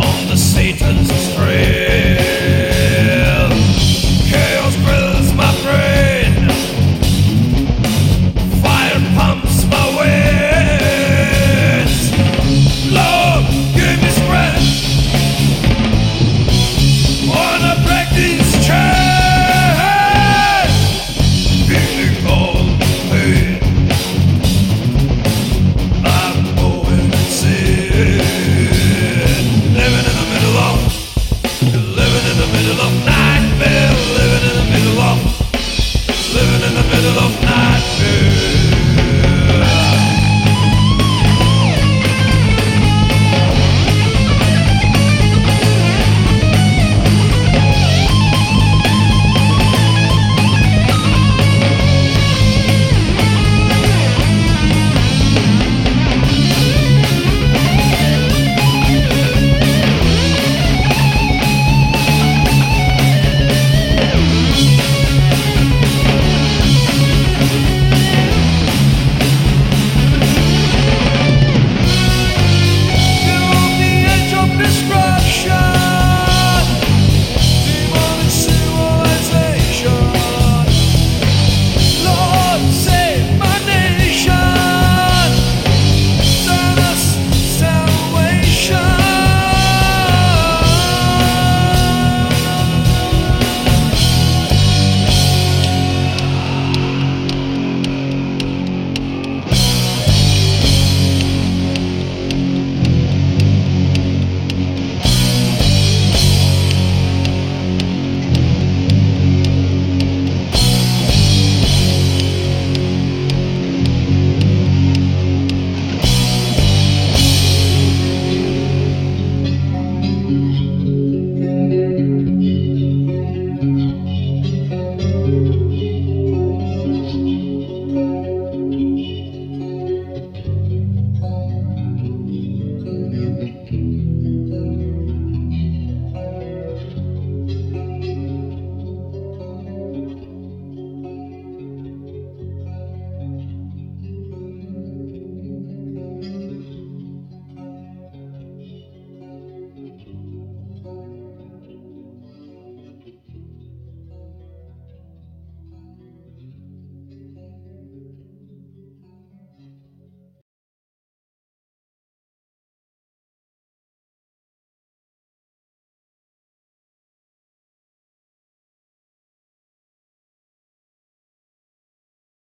on the set and side